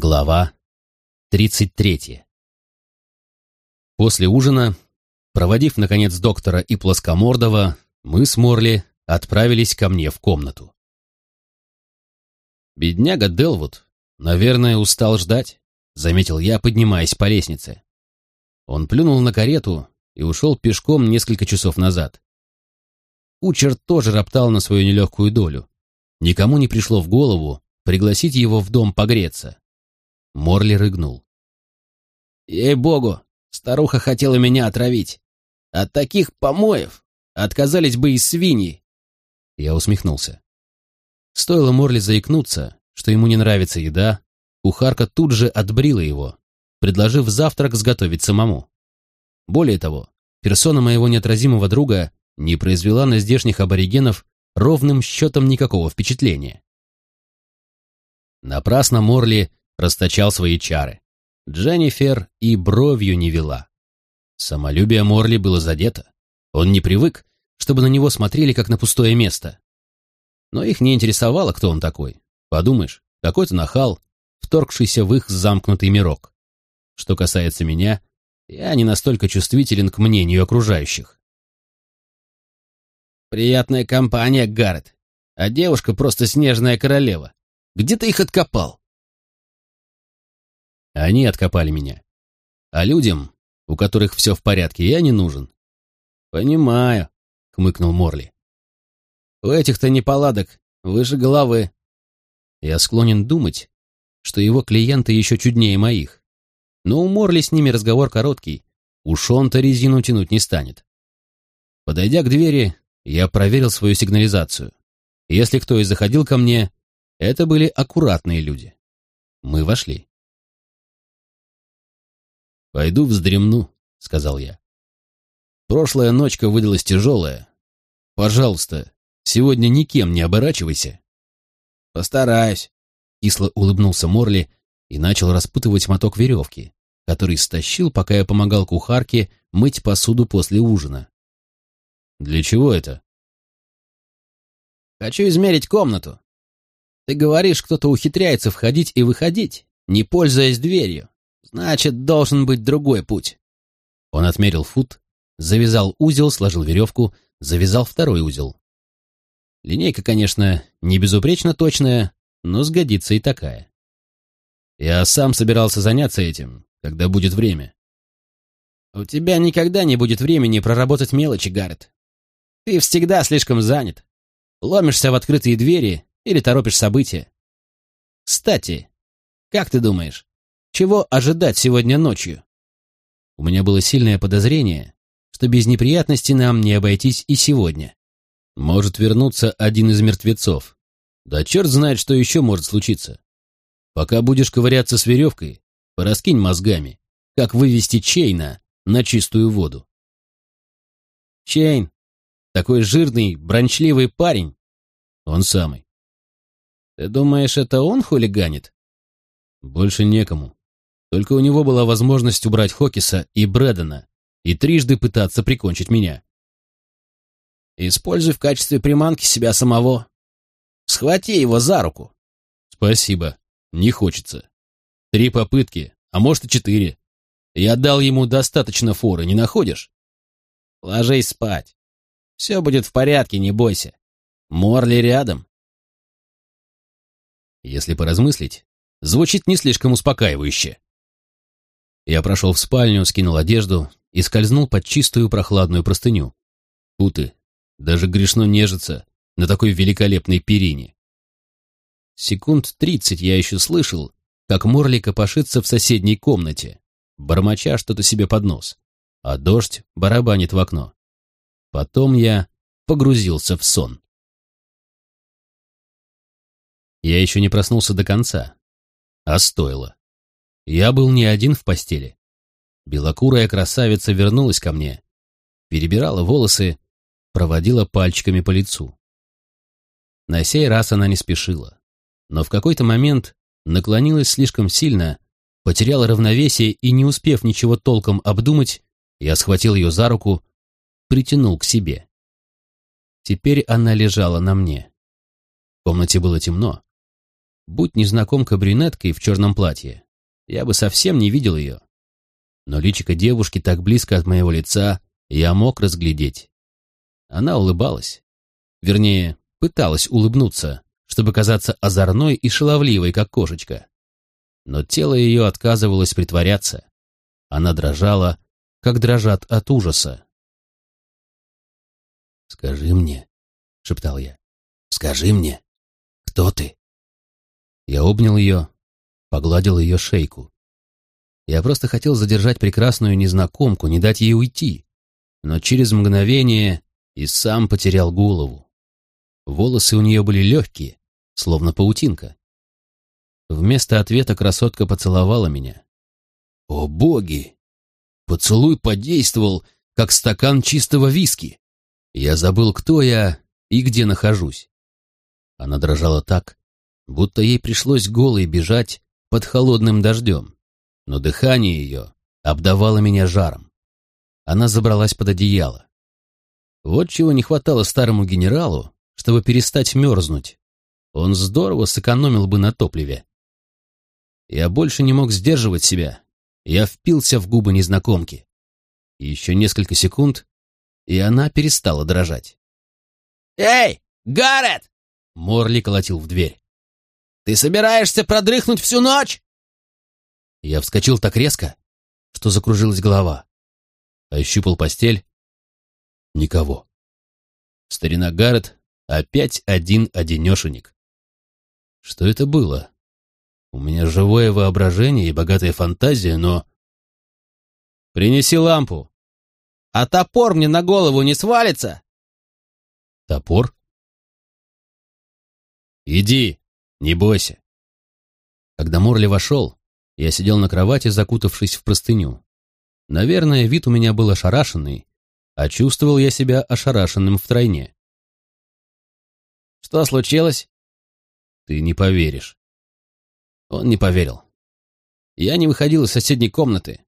Глава 33 После ужина, проводив, наконец, доктора и Плоскомордова, мы с Морли отправились ко мне в комнату. «Бедняга Делвуд, наверное, устал ждать», — заметил я, поднимаясь по лестнице. Он плюнул на карету и ушел пешком несколько часов назад. Кучер тоже роптал на свою нелегкую долю. Никому не пришло в голову пригласить его в дом погреться. Морли рыгнул. «Ей-богу, старуха хотела меня отравить. От таких помоев отказались бы и свиньи». Я усмехнулся. Стоило Морли заикнуться, что ему не нравится еда, кухарка тут же отбрила его, предложив завтрак сготовить самому. Более того, персона моего неотразимого друга не произвела на здешних аборигенов ровным счетом никакого впечатления. Напрасно Морли расточал свои чары. Дженнифер и бровью не вела. Самолюбие Морли было задето. Он не привык, чтобы на него смотрели как на пустое место. Но их не интересовало, кто он такой. Подумаешь, какой-то нахал, вторгшийся в их замкнутый мирок. Что касается меня, я не настолько чувствителен к мнению окружающих. «Приятная компания, Гаррет. А девушка просто снежная королева. Где ты их откопал?» Они откопали меня. А людям, у которых все в порядке, я не нужен. «Понимаю», — хмыкнул Морли. «У этих-то неполадок выше головы». Я склонен думать, что его клиенты еще чуднее моих. Но у Морли с ними разговор короткий. Уж он-то резину тянуть не станет. Подойдя к двери, я проверил свою сигнализацию. Если кто и заходил ко мне, это были аккуратные люди. Мы вошли. «Пойду вздремну», — сказал я. «Прошлая ночка выдалась тяжелая. Пожалуйста, сегодня никем не оборачивайся». «Постараюсь», — кисло улыбнулся Морли и начал распутывать моток веревки, который стащил, пока я помогал кухарке мыть посуду после ужина. «Для чего это?» «Хочу измерить комнату. Ты говоришь, кто-то ухитряется входить и выходить, не пользуясь дверью. Значит, должен быть другой путь. Он отмерил фут, завязал узел, сложил веревку, завязал второй узел. Линейка, конечно, не безупречно точная, но сгодится и такая. Я сам собирался заняться этим, когда будет время. У тебя никогда не будет времени проработать мелочи, Гаррет. Ты всегда слишком занят. Ломишься в открытые двери или торопишь события. Кстати, как ты думаешь, чего ожидать сегодня ночью? У меня было сильное подозрение, что без неприятностей нам не обойтись и сегодня. Может вернуться один из мертвецов. Да черт знает, что еще может случиться. Пока будешь ковыряться с веревкой, пораскинь мозгами, как вывести Чейна на чистую воду. Чейн, такой жирный, бранчливый парень. Он самый. Ты думаешь, это он хулиганит? Больше некому. Только у него была возможность убрать Хокиса и Брэдена и трижды пытаться прикончить меня. Используй в качестве приманки себя самого. Схвати его за руку. Спасибо. Не хочется. Три попытки, а может и четыре. Я дал ему достаточно форы, не находишь? Ложись спать. Все будет в порядке, не бойся. Морли рядом. Если поразмыслить, звучит не слишком успокаивающе. Я прошел в спальню, скинул одежду и скользнул под чистую прохладную простыню. Уты, даже грешно нежиться на такой великолепной перине. Секунд тридцать я еще слышал, как Морли копошится в соседней комнате, бормоча что-то себе под нос, а дождь барабанит в окно. Потом я погрузился в сон. Я еще не проснулся до конца, а стоило. Я был не один в постели. Белокурая красавица вернулась ко мне, перебирала волосы, проводила пальчиками по лицу. На сей раз она не спешила, но в какой-то момент наклонилась слишком сильно, потеряла равновесие и, не успев ничего толком обдумать, я схватил ее за руку, притянул к себе. Теперь она лежала на мне. В комнате было темно. Будь незнакомка брюнеткой в черном платье, я бы совсем не видел ее. Но личико девушки так близко от моего лица я мог разглядеть. Она улыбалась. Вернее, пыталась улыбнуться, чтобы казаться озорной и шаловливой, как кошечка. Но тело ее отказывалось притворяться. Она дрожала, как дрожат от ужаса. «Скажи мне», — шептал я, — «скажи мне, кто ты?» Я обнял ее, погладил ее шейку. Я просто хотел задержать прекрасную незнакомку, не дать ей уйти. Но через мгновение и сам потерял голову. Волосы у нее были легкие, словно паутинка. Вместо ответа красотка поцеловала меня. О боги! Поцелуй подействовал, как стакан чистого виски. Я забыл, кто я и где нахожусь. Она дрожала так, будто ей пришлось голой бежать под холодным дождем, но дыхание ее обдавало меня жаром. Она забралась под одеяло. Вот чего не хватало старому генералу, чтобы перестать мерзнуть. Он здорово сэкономил бы на топливе. Я больше не мог сдерживать себя. Я впился в губы незнакомки. еще несколько секунд, и она перестала дрожать. «Эй, Гаррет!» Морли колотил в дверь. Ты собираешься продрыхнуть всю ночь?» Я вскочил так резко, что закружилась голова. Ощупал постель. Никого. Старина Гаррет опять один-одинешенек. Что это было? У меня живое воображение и богатая фантазия, но... Принеси лампу. А топор мне на голову не свалится? Топор? Иди, не бойся. Когда Морли вошел, я сидел на кровати, закутавшись в простыню. Наверное, вид у меня был ошарашенный, а чувствовал я себя ошарашенным втройне. «Что случилось?» «Ты не поверишь». Он не поверил. Я не выходил из соседней комнаты.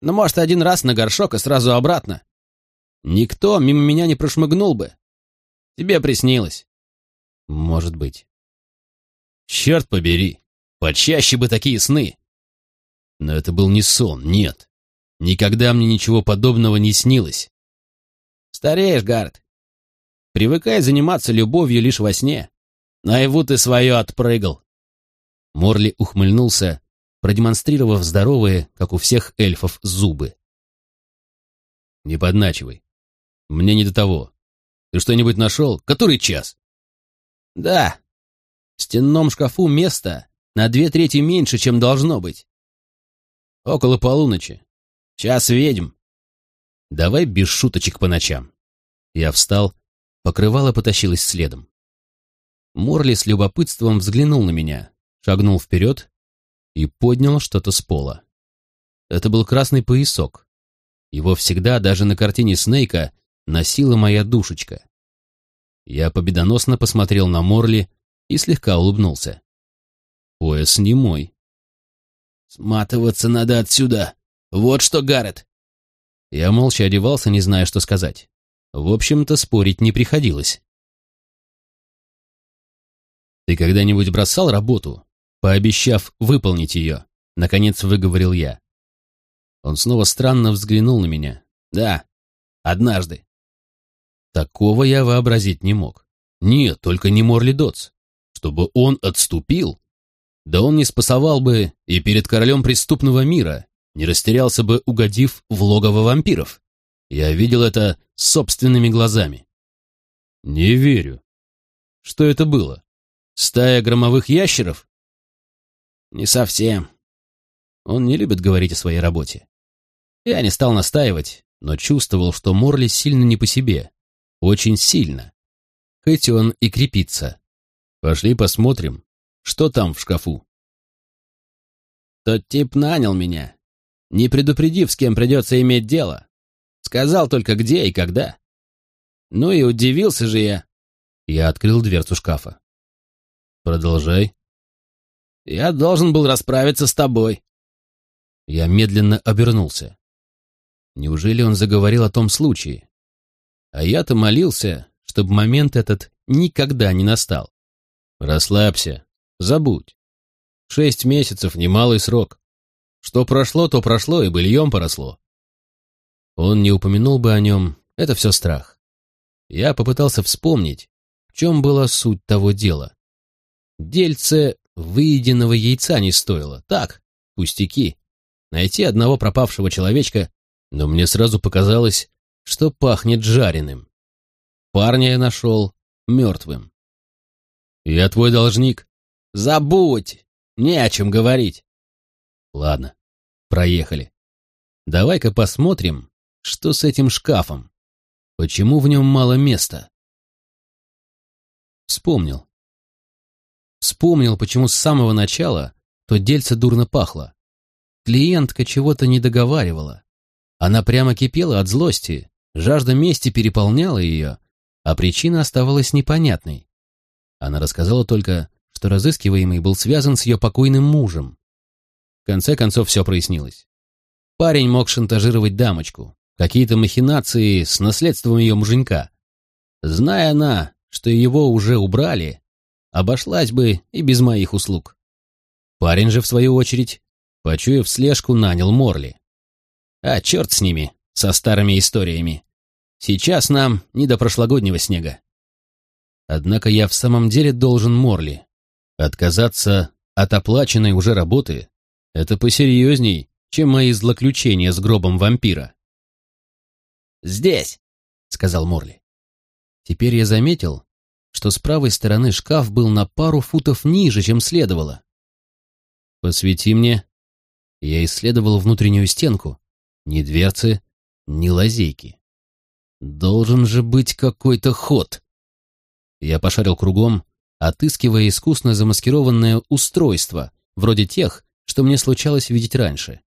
Ну, может, один раз на горшок и сразу обратно. Никто мимо меня не прошмыгнул бы. Тебе приснилось. Может быть. Черт побери, почаще бы такие сны. Но это был не сон, нет. Никогда мне ничего подобного не снилось. Стареешь, Гард. Привыкай заниматься любовью лишь во сне. Наяву ты свое отпрыгал. Морли ухмыльнулся, продемонстрировав здоровые, как у всех эльфов, зубы. «Не подначивай. Мне не до того. Ты что-нибудь нашел? Который час?» «Да, в стенном шкафу места на две трети меньше, чем должно быть. Около полуночи. Час ведьм. Давай без шуточек по ночам. Я встал, покрывало потащилось следом. Морли с любопытством взглянул на меня, шагнул вперед и поднял что-то с пола. Это был красный поясок. Его всегда, даже на картине Снейка, носила моя душечка. Я победоносно посмотрел на Морли и слегка улыбнулся. Пояс не мой. «Сматываться надо отсюда! Вот что, Гаррет!» Я молча одевался, не зная, что сказать. В общем-то, спорить не приходилось. «Ты когда-нибудь бросал работу, пообещав выполнить ее?» Наконец выговорил я. Он снова странно взглянул на меня. «Да, однажды». Такого я вообразить не мог. Нет, только не Морли Дотс чтобы он отступил? Да он не спасовал бы и перед королем преступного мира, не растерялся бы, угодив в логово вампиров. Я видел это собственными глазами. Не верю. Что это было? Стая громовых ящеров? Не совсем. Он не любит говорить о своей работе. Я не стал настаивать, но чувствовал, что Морли сильно не по себе. Очень сильно. Хоть он и крепится. Пошли посмотрим, что там в шкафу. Тот тип нанял меня, не предупредив, с кем придется иметь дело. Сказал только где и когда. Ну и удивился же я. Я открыл дверцу шкафа. Продолжай. Я должен был расправиться с тобой. Я медленно обернулся. Неужели он заговорил о том случае? А я-то молился, чтобы момент этот никогда не настал. Расслабься. Забудь. Шесть месяцев — немалый срок. Что прошло, то прошло, и быльем поросло. Он не упомянул бы о нем, это все страх. Я попытался вспомнить, в чем была суть того дела. Дельце выеденного яйца не стоило. Так, пустяки. Найти одного пропавшего человечка, но мне сразу показалось, что пахнет жареным. Парня я нашел мертвым. «Я твой должник». «Забудь! Не о чем говорить». «Ладно, проехали. Давай-ка посмотрим, что с этим шкафом. Почему в нем мало места?» Вспомнил. Вспомнил, почему с самого начала то дельце дурно пахло. Клиентка чего-то не договаривала. Она прямо кипела от злости, жажда мести переполняла ее, а причина оставалась непонятной. Она рассказала только, что разыскиваемый был связан с ее покойным мужем. В конце концов все прояснилось. Парень мог шантажировать дамочку, какие-то махинации с наследством ее муженька. Зная она, что его уже убрали, обошлась бы и без моих услуг. Парень же, в свою очередь, почуяв слежку, нанял Морли. А черт с ними, со старыми историями. Сейчас нам не до прошлогоднего снега. Однако я в самом деле должен Морли. Отказаться от оплаченной уже работы — это посерьезней, чем мои злоключения с гробом вампира. «Здесь!» — сказал Морли. Теперь я заметил, что с правой стороны шкаф был на пару футов ниже, чем следовало. «Посвети мне». Я исследовал внутреннюю стенку. Ни дверцы, ни лазейки. Должен же быть какой-то ход. Я пошарил кругом, отыскивая искусно замаскированное устройство, вроде тех, что мне случалось видеть раньше.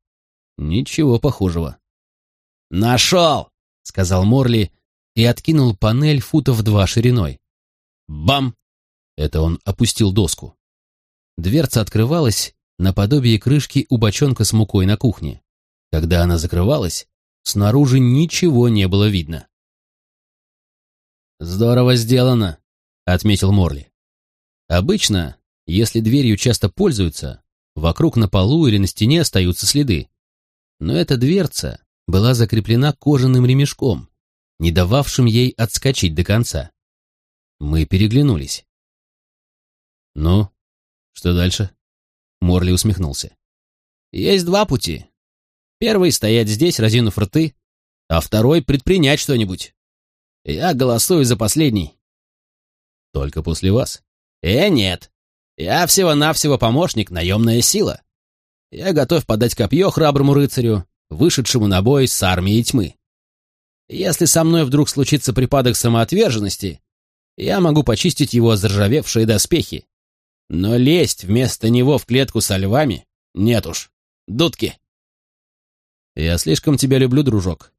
Ничего похожего. «Нашел!» — сказал Морли и откинул панель футов два шириной. Бам! Это он опустил доску. Дверца открывалась наподобие крышки у бочонка с мукой на кухне. Когда она закрывалась, снаружи ничего не было видно. «Здорово сделано», — отметил Морли. «Обычно, если дверью часто пользуются, вокруг на полу или на стене остаются следы. Но эта дверца была закреплена кожаным ремешком, не дававшим ей отскочить до конца. Мы переглянулись. «Ну, что дальше?» Морли усмехнулся. «Есть два пути. Первый — стоять здесь, разинув рты, а второй — предпринять что-нибудь. Я голосую за последний. Только после вас? Э, нет. Я всего-навсего помощник, наемная сила. Я готов подать копье храброму рыцарю, вышедшему на бой с армией тьмы. Если со мной вдруг случится припадок самоотверженности, я могу почистить его заржавевшие доспехи. Но лезть вместо него в клетку со львами нет уж. Дудки. Я слишком тебя люблю, дружок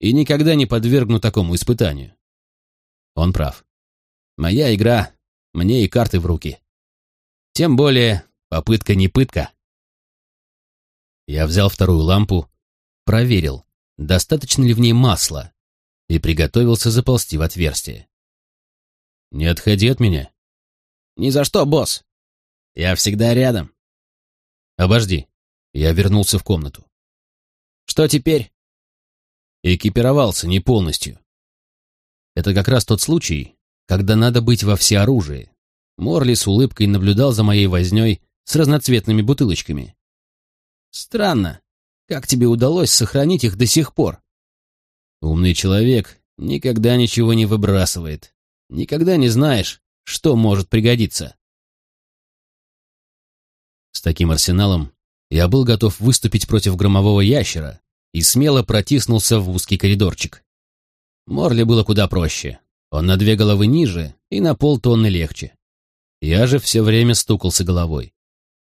и никогда не подвергну такому испытанию. Он прав. Моя игра, мне и карты в руки. Тем более, попытка не пытка. Я взял вторую лампу, проверил, достаточно ли в ней масла, и приготовился заползти в отверстие. «Не отходи от меня». «Ни за что, босс. Я всегда рядом». «Обожди». Я вернулся в комнату. «Что теперь?» экипировался не полностью. Это как раз тот случай, когда надо быть во всеоружии. Морли с улыбкой наблюдал за моей вознёй с разноцветными бутылочками. «Странно, как тебе удалось сохранить их до сих пор?» «Умный человек никогда ничего не выбрасывает. Никогда не знаешь, что может пригодиться». С таким арсеналом я был готов выступить против громового ящера, и смело протиснулся в узкий коридорчик. Морли было куда проще. Он на две головы ниже и на полтонны легче. Я же все время стукался головой.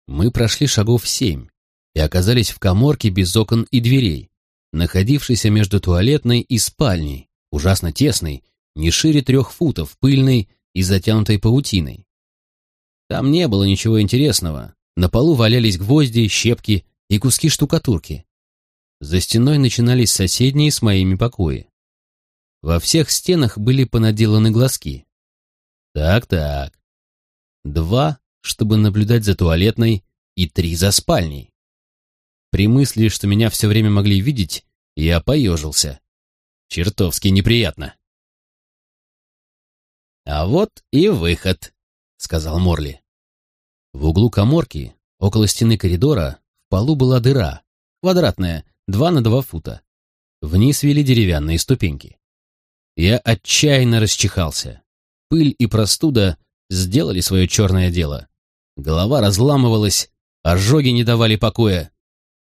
Мы прошли шагов семь и оказались в коморке без окон и дверей, находившейся между туалетной и спальней, ужасно тесной, не шире трех футов, пыльной и затянутой паутиной. Там не было ничего интересного. На полу валялись гвозди, щепки и куски штукатурки. За стеной начинались соседние с моими покои. Во всех стенах были понаделаны глазки. Так-так. Два, чтобы наблюдать за туалетной, и три за спальней. При мысли, что меня все время могли видеть, я поежился. Чертовски неприятно. «А вот и выход», — сказал Морли. В углу коморки, около стены коридора, в полу была дыра, квадратная, два на два фута. Вниз вели деревянные ступеньки. Я отчаянно расчихался. Пыль и простуда сделали свое черное дело. Голова разламывалась, ожоги не давали покоя.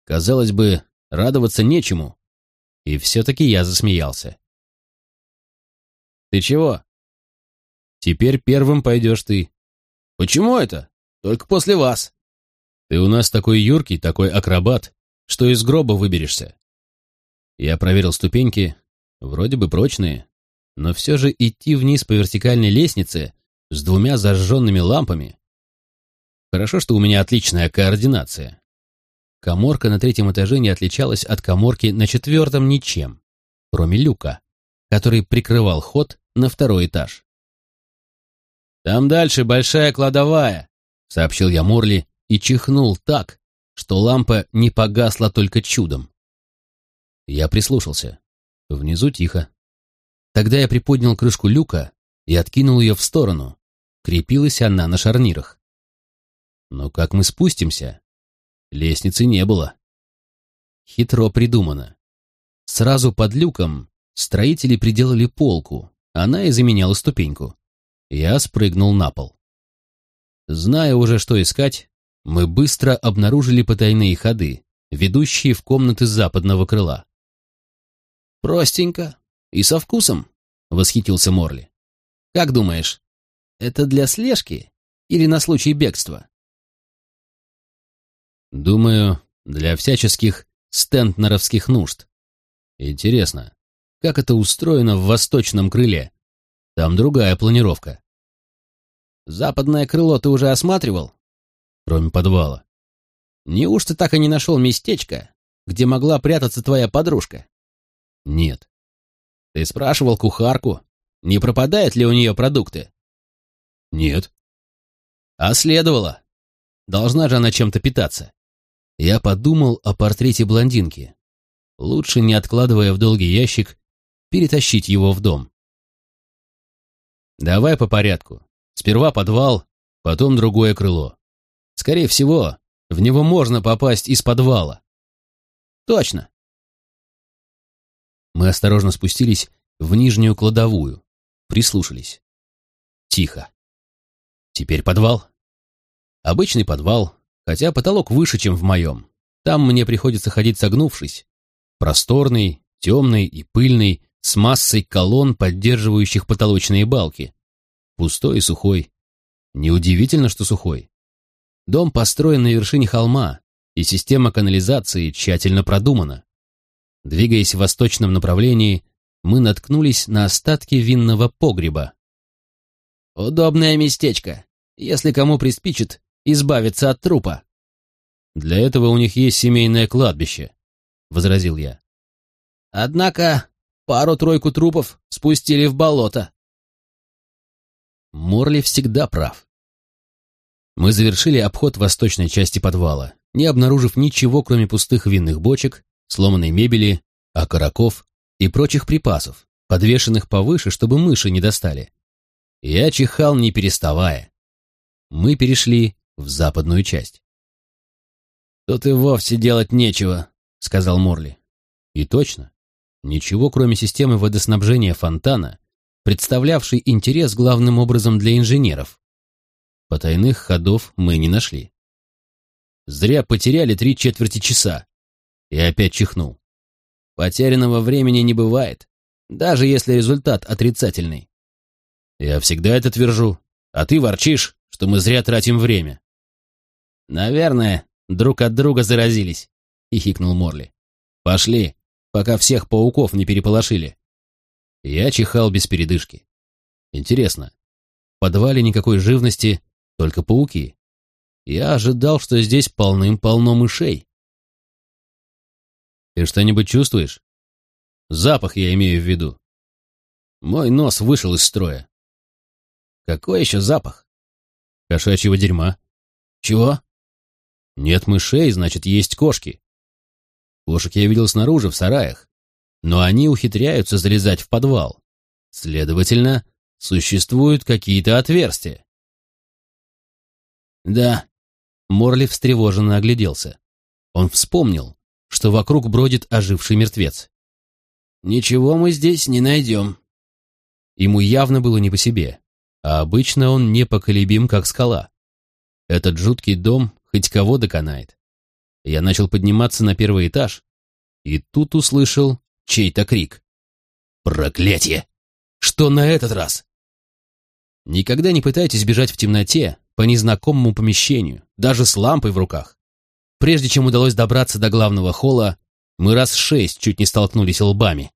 Казалось бы, радоваться нечему. И все-таки я засмеялся. «Ты чего?» «Теперь первым пойдешь ты». «Почему это? Только после вас». «Ты у нас такой юркий, такой акробат, что из гроба выберешься». Я проверил ступеньки, вроде бы прочные, но все же идти вниз по вертикальной лестнице с двумя зажженными лампами. Хорошо, что у меня отличная координация. Коморка на третьем этаже не отличалась от коморки на четвертом ничем, кроме люка, который прикрывал ход на второй этаж. «Там дальше большая кладовая», — сообщил я Морли и чихнул так, что лампа не погасла только чудом. Я прислушался. Внизу тихо. Тогда я приподнял крышку люка и откинул ее в сторону. Крепилась она на шарнирах. Но как мы спустимся? Лестницы не было. Хитро придумано. Сразу под люком строители приделали полку, она и заменяла ступеньку. Я спрыгнул на пол. Зная уже, что искать, мы быстро обнаружили потайные ходы, ведущие в комнаты западного крыла. «Простенько и со вкусом», — восхитился Морли. «Как думаешь, это для слежки или на случай бегства?» «Думаю, для всяческих стентнеровских нужд. Интересно, как это устроено в восточном крыле? Там другая планировка». «Западное крыло ты уже осматривал?» «Кроме подвала». «Неужто так и не нашел местечко, где могла прятаться твоя подружка?» Нет. Ты спрашивал кухарку, не пропадают ли у нее продукты? Нет. А следовало. Должна же она чем-то питаться. Я подумал о портрете блондинки. Лучше, не откладывая в долгий ящик, перетащить его в дом. Давай по порядку. Сперва подвал, потом другое крыло. Скорее всего, в него можно попасть из подвала. Точно. Мы осторожно спустились в нижнюю кладовую, прислушались. Тихо. Теперь подвал. Обычный подвал, хотя потолок выше, чем в моем. Там мне приходится ходить согнувшись. Просторный, темный и пыльный, с массой колонн, поддерживающих потолочные балки. Пустой и сухой. Неудивительно, что сухой. Дом построен на вершине холма, и система канализации тщательно продумана. Двигаясь в восточном направлении, мы наткнулись на остатки винного погреба. «Удобное местечко, если кому приспичит избавиться от трупа». «Для этого у них есть семейное кладбище», — возразил я. «Однако пару-тройку трупов спустили в болото». Морли всегда прав. Мы завершили обход восточной части подвала, не обнаружив ничего, кроме пустых винных бочек сломанной мебели, окороков и прочих припасов, подвешенных повыше, чтобы мыши не достали. Я чихал, не переставая. Мы перешли в западную часть. «Тут и вовсе делать нечего», — сказал Морли. И точно. Ничего, кроме системы водоснабжения фонтана, представлявшей интерес главным образом для инженеров. Потайных ходов мы не нашли. Зря потеряли три четверти часа. И опять чихнул. Потерянного времени не бывает, даже если результат отрицательный. Я всегда это твержу, а ты ворчишь, что мы зря тратим время. Наверное, друг от друга заразились, хихикнул Морли. Пошли, пока всех пауков не переполошили. Я чихал без передышки. Интересно, в подвале никакой живности, только пауки. Я ожидал, что здесь полным-полно мышей. Ты что-нибудь чувствуешь? Запах я имею в виду. Мой нос вышел из строя. Какой еще запах? Кошачьего дерьма. Чего? Нет мышей, значит, есть кошки. Кошек я видел снаружи, в сараях. Но они ухитряются залезать в подвал. Следовательно, существуют какие-то отверстия. Да. Морли встревоженно огляделся. Он вспомнил, что вокруг бродит оживший мертвец. «Ничего мы здесь не найдем». Ему явно было не по себе, а обычно он непоколебим, как скала. Этот жуткий дом хоть кого доконает. Я начал подниматься на первый этаж, и тут услышал чей-то крик. «Проклятье! Что на этот раз?» Никогда не пытайтесь бежать в темноте по незнакомому помещению, даже с лампой в руках. Прежде чем удалось добраться до главного холла, мы раз шесть чуть не столкнулись лбами.